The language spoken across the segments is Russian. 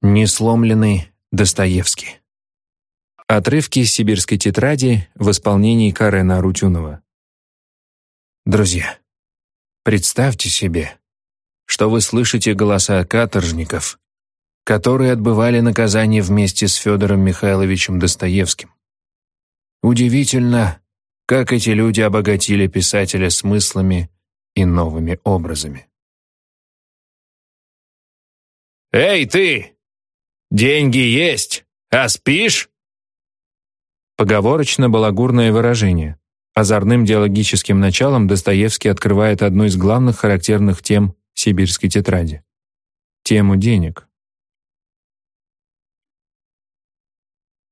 Несломленный Достоевский. Отрывки из сибирской тетради в исполнении Карена Арутюнова. Друзья, представьте себе, что вы слышите голоса каторжников, которые отбывали наказание вместе с Федором Михайловичем Достоевским. Удивительно, как эти люди обогатили писателя смыслами и новыми образами. «Эй, ты! Деньги есть, а спишь?» Поговорочно-балагурное выражение. Озорным диалогическим началом Достоевский открывает одну из главных характерных тем сибирской тетради. Тему денег.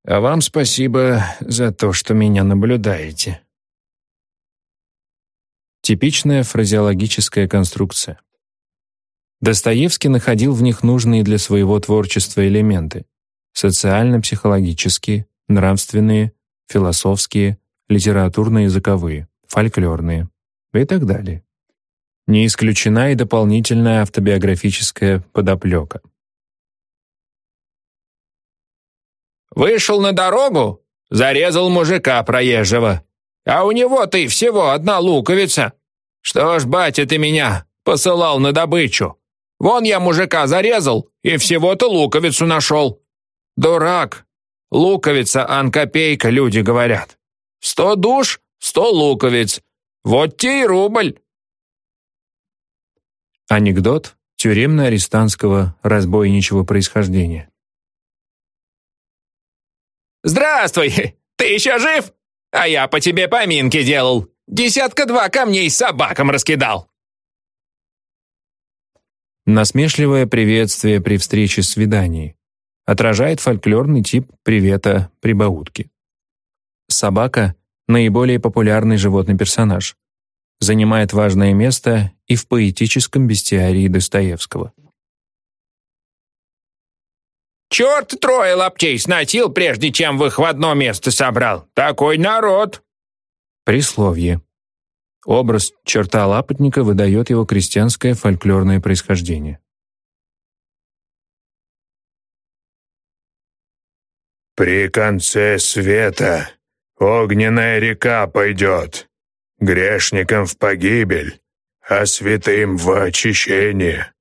«А вам спасибо за то, что меня наблюдаете». Типичная фразеологическая конструкция. Достоевский находил в них нужные для своего творчества элементы — социально-психологические, нравственные, философские, литературно-языковые, фольклорные и так далее. Не исключена и дополнительная автобиографическая подоплека. «Вышел на дорогу, зарезал мужика проезжего, а у него ты всего одна луковица. Что ж, батя, ты меня посылал на добычу? Вон я мужика зарезал и всего-то луковицу нашел. Дурак. Луковица, ан копейка, люди говорят. Сто душ, сто луковиц. Вот те и рубль. Анекдот тюремно-арестантского разбойничего происхождения. «Здравствуй! Ты еще жив? А я по тебе поминки делал. Десятка-два камней собакам раскидал». Насмешливое приветствие при встрече с свиданием отражает фольклорный тип привета прибаутки. Собака — наиболее популярный животный персонаж. Занимает важное место и в поэтическом бестиарии Достоевского. «Черт трое лаптей сносил, прежде чем в их в одно место собрал. Такой народ!» Присловие. Образ черта лапотника выдает его крестьянское фольклорное происхождение. «При конце света огненная река пойдет, грешникам в погибель, а святым в очищение.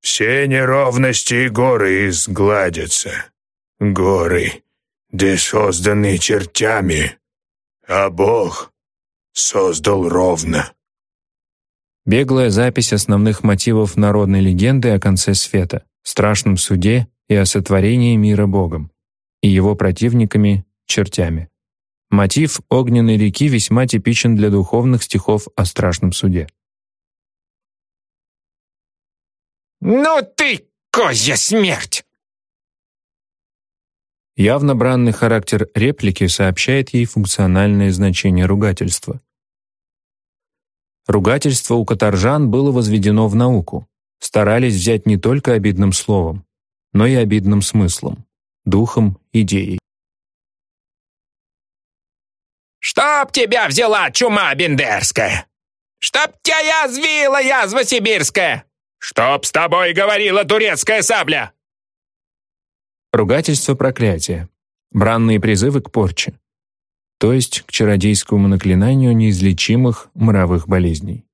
Все неровности и горы изгладятся, горы, где созданы чертями, а Бог создал ровно. Беглая запись основных мотивов народной легенды о конце света, страшном суде и о сотворении мира Богом и его противниками — чертями. Мотив огненной реки весьма типичен для духовных стихов о страшном суде. «Ну ты, козья смерть!» Явно бранный характер реплики сообщает ей функциональное значение ругательства. Ругательство у каторжан было возведено в науку. Старались взять не только обидным словом, но и обидным смыслом, духом идеей. «Чтоб тебя взяла чума бендерская! Чтоб тебя язвила язва сибирская! Чтоб с тобой говорила турецкая сабля!» Ругательство проклятия. Бранные призывы к порче. То есть к чародейскому наклинанию неизлечимых мровых болезней.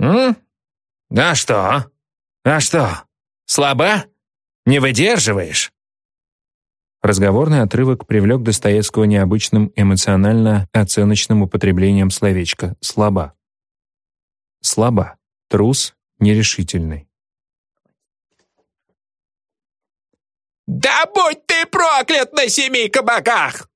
«М? А что? А что? Слаба? Не выдерживаешь?» Разговорный отрывок привлек Достоевского необычным эмоционально-оценочным употреблением словечка «слаба». Слаба. Трус, нерешительный. «Да будь ты проклят на семи кабаках!»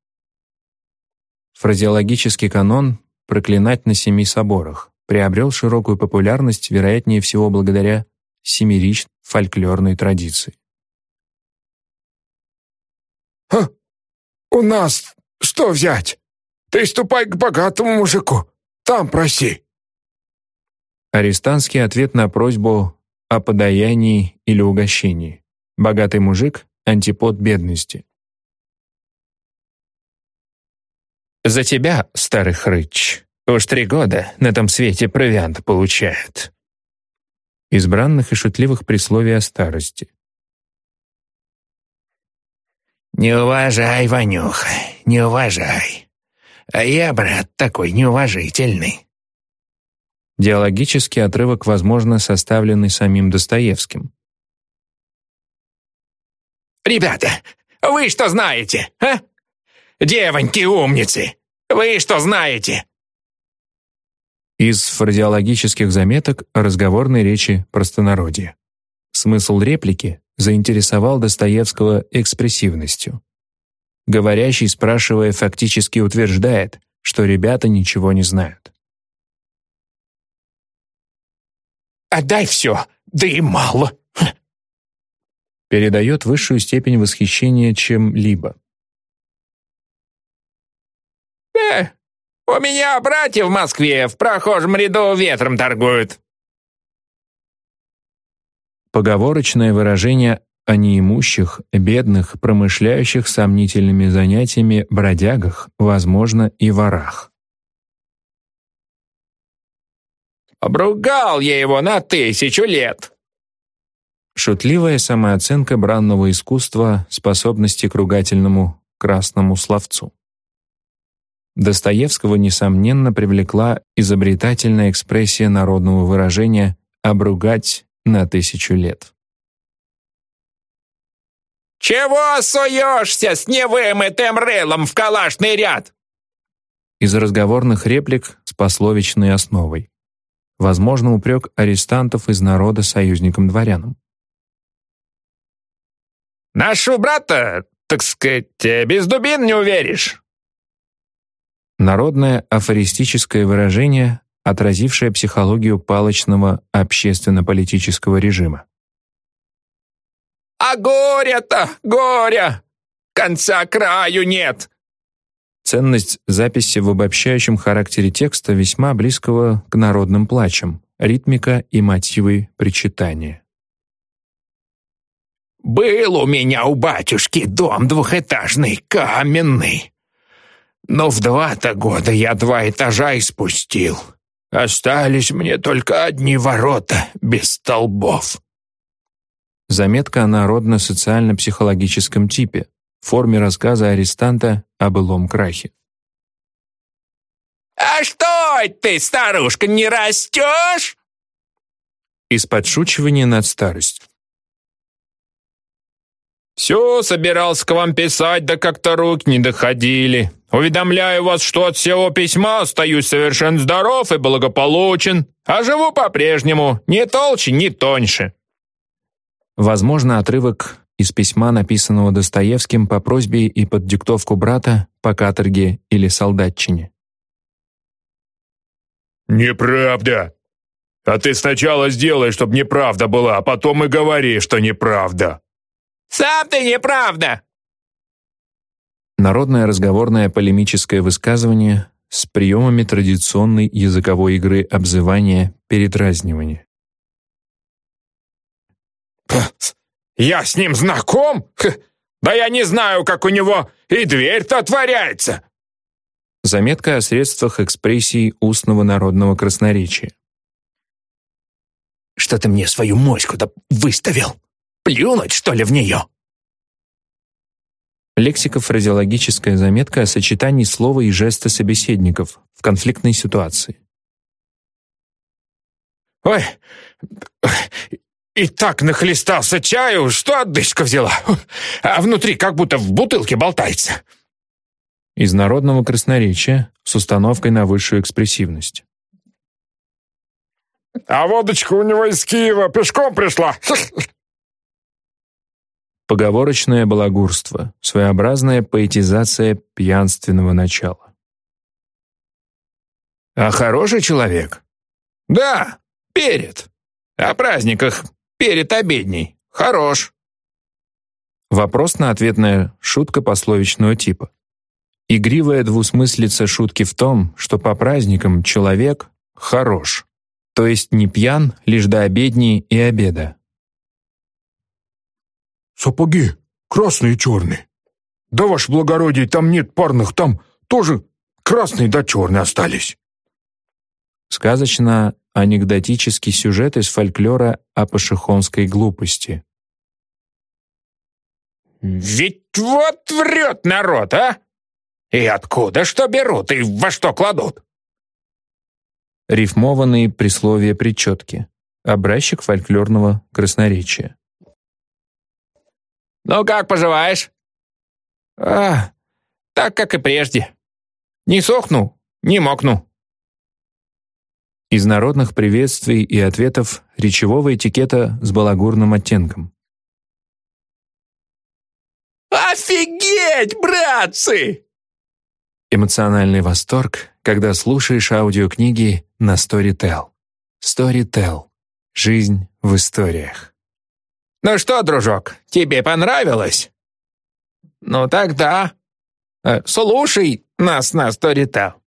Фразеологический канон «проклинать на семи соборах» приобрел широкую популярность, вероятнее всего, благодаря семиричной фольклорной традиции. «Ха! У нас что взять? Ты ступай к богатому мужику, там проси!» Арестантский ответ на просьбу о подаянии или угощении. Богатый мужик антипод бедности. «За тебя, старый хрыч, уж три года на том свете провиант получают». избранных и шутливых присловий о старости. «Не уважай, Ванюха, не уважай. А я, брат, такой неуважительный». Диалогический отрывок, возможно, составленный самим Достоевским. «Ребята, вы что знаете, а? Девоньки-умницы, вы что знаете?» Из фразеологических заметок разговорной речи простонародья. Смысл реплики заинтересовал Достоевского экспрессивностью. Говорящий, спрашивая, фактически утверждает, что ребята ничего не знают. «Отдай все, да и мало!» Передает высшую степень восхищения чем-либо. «Э, у меня братья в Москве в прохожем ряду ветром торгуют». Поговорочное выражение о неимущих, бедных, промышляющих сомнительными занятиями бродягах, возможно, и ворах. «Обругал я его на тысячу лет!» Шутливая самооценка бранного искусства способности к ругательному красному словцу. Достоевского, несомненно, привлекла изобретательная экспрессия народного выражения «обругать на тысячу лет». «Чего суешься с невымытым рылом в калашный ряд?» Из разговорных реплик с пословичной основой. Возможно, упрек арестантов из народа союзникам-дворянам. Нашу брата, так сказать, без дубин не уверишь». Народное афористическое выражение, отразившее психологию палочного общественно-политического режима. «А горе-то, горе! Конца краю нет!» Ценность записи в обобщающем характере текста весьма близкого к народным плачам, ритмика и мотивы причитания. Был у меня у батюшки дом двухэтажный, каменный. Но в два-то года я два этажа и спустил. Остались мне только одни ворота без столбов. Заметка о народно-социально-психологическом типе, в форме рассказа арестанта о былом крахе. «А что ты, старушка, не растешь?» Из подшучивания над старостью. Все собирался к вам писать, да как-то руки не доходили. Уведомляю вас, что от всего письма остаюсь совершенно здоров и благополучен, а живу по-прежнему, ни толще, ни тоньше». Возможно, отрывок из письма, написанного Достоевским по просьбе и под диктовку брата по каторге или солдатчине. «Неправда! А ты сначала сделай, чтобы неправда была, а потом и говори, что неправда!» Сам ты неправда!» Народное разговорное полемическое высказывание с приемами традиционной языковой игры обзывания передразнивания. «Я с ним знаком? Да я не знаю, как у него и дверь-то отворяется!» Заметка о средствах экспрессии устного народного красноречия. «Что ты мне свою моську-то выставил?» Плюнуть, что ли, в нее?» Лексико-фразеологическая заметка о сочетании слова и жеста собеседников в конфликтной ситуации. «Ой, и так нахлестался чаю, что отдышка взяла, а внутри как будто в бутылке болтается». Из народного красноречия с установкой на высшую экспрессивность. «А водочка у него из Киева пешком пришла. Поговорочное балагурство, своеобразная поэтизация пьянственного начала. «А хороший человек?» «Да, перед. О праздниках перед обедней. Хорош». Вопрос-на-ответная шутка пословичного типа. Игривая двусмыслица шутки в том, что по праздникам человек хорош, то есть не пьян лишь до обедни и обеда, «Сапоги красные и черные. Да, ваше благородие, там нет парных, там тоже красные да черные остались». Сказочно анекдотический сюжет из фольклора о пашихонской глупости. «Ведь вот врет народ, а! И откуда что берут, и во что кладут?» Рифмованные присловия-причетки. Образчик фольклорного красноречия. «Ну как поживаешь?» «А, так, как и прежде. Не сохну, не мокну». Из народных приветствий и ответов речевого этикета с балагурным оттенком. «Офигеть, братцы!» Эмоциональный восторг, когда слушаешь аудиокниги на Storytel. Storytel. Жизнь в историях. «Ну что, дружок, тебе понравилось?» «Ну тогда, э, слушай нас на Storytel.